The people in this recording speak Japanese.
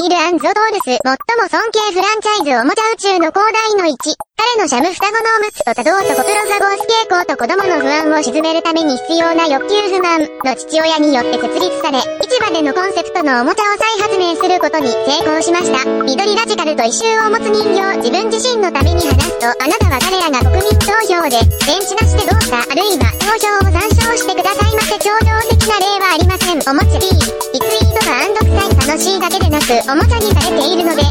ニールゾ・トールス、最も尊敬フランチャイズおもちゃ宇宙の広大の1。彼のシャム双子のおむつと多動とコプロザゴース傾向と子供の不安を鎮めるために必要な欲求不満の父親によって設立され、市場でのコンセプトのおもちゃを再発明することに成功しました。緑ラジカルと異臭を持つ人形、自分自身のために話すと、あなたは彼らが国民投票で、電池なしでどうか、あるいは投票を参照してくださいませ。超量的な例はありません。おもちゃ B、楽しいだけでなく、おもちゃにされているので、